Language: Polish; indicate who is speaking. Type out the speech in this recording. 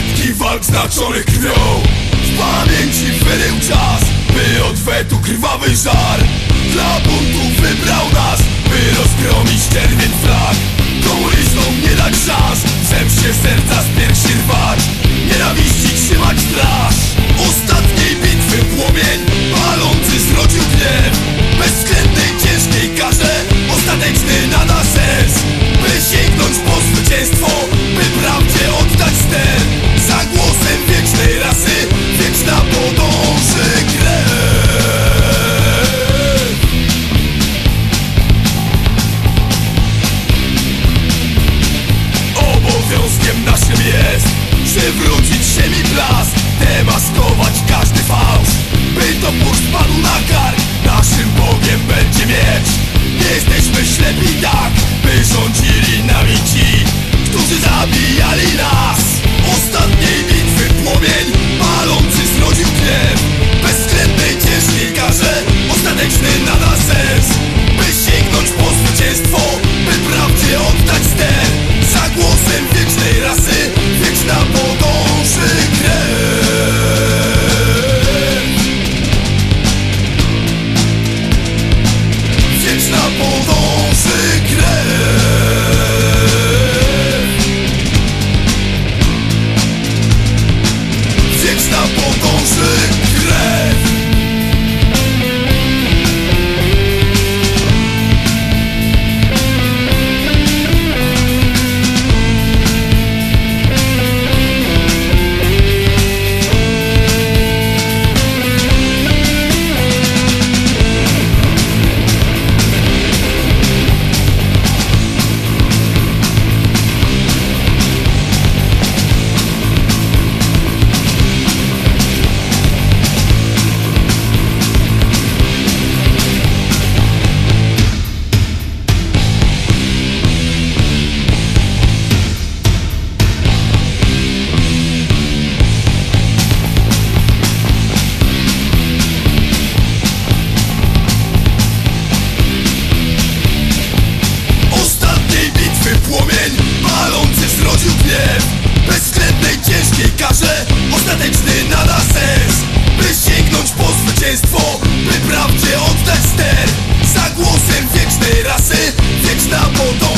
Speaker 1: Setki walk znaczonych krwią. W pamięci wyrył czas By odwetu krwawy żar. Dla buntu wybrał nas By rozgromić czerwień flag Komunistom nie dać szans zemście serca maskować. Hitler Za głosem wiecznej rasy Wieczna podoba